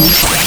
you